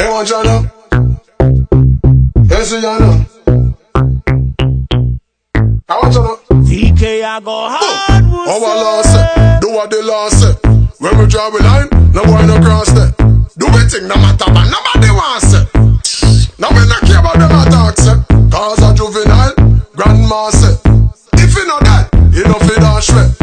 Hey, one Jana. Yes, Jana. I want to know. VK, I go hard. Oh, what law say? Do what they lost it. When we draw a line, no boy no cross there. Do we think no matter but nobody wants it. Now we not care about them attacks say. Cause a juvenile, grandma say. Eh. If you know that, you know fi dash me.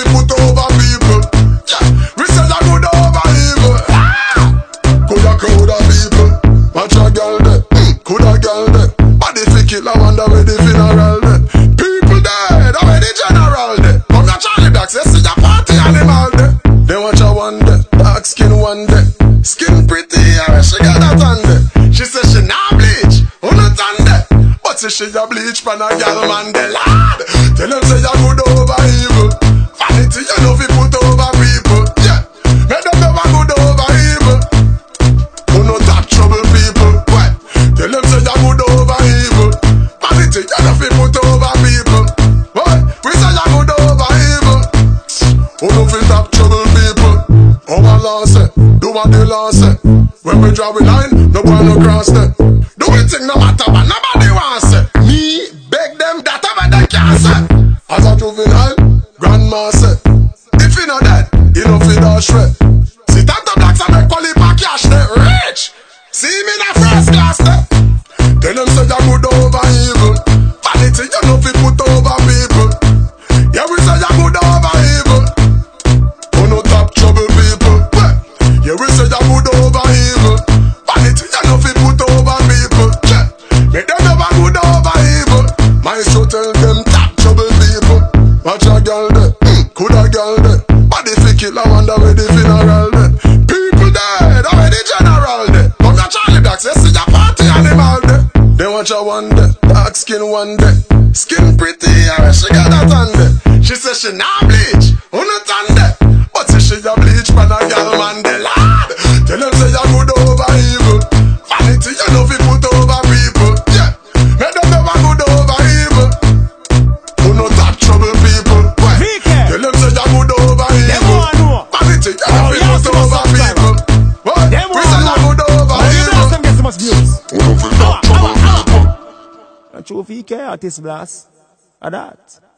Fi put over people. Yeah. We say you good over evil. Ah. Coulda coulda people. Watch a girl there. Mm. Coulda girl there. Body fi kill I wonder where the funeral there. People dead. I where the general there. Come now Charly Black say see a party animal there. They watch a one day. Dark skin one day. Skin pretty, yeah, she got that on there. She say she not bleach, who not on there. But she a bleach pan a gal man the lad. Tell them say you The law say. When we draw a line, no boy no cross there. Do we think no matter what nobody wants it? Me beg them that ever they can say. As a juvenile, grandma say. If you know that, you know fi dash way. Never good over evil. My show tell them top trouble people. Watch a girl there, mm, could a girl there. Body fi kill, I wonder where the funeral there. People dead, I where the general there. Come now Charly Black say see a party animal there. They watch a one day, dark skin one day. Skin pretty, yeah, she got that on there. She say she not bleach, who there. But no fi top trouble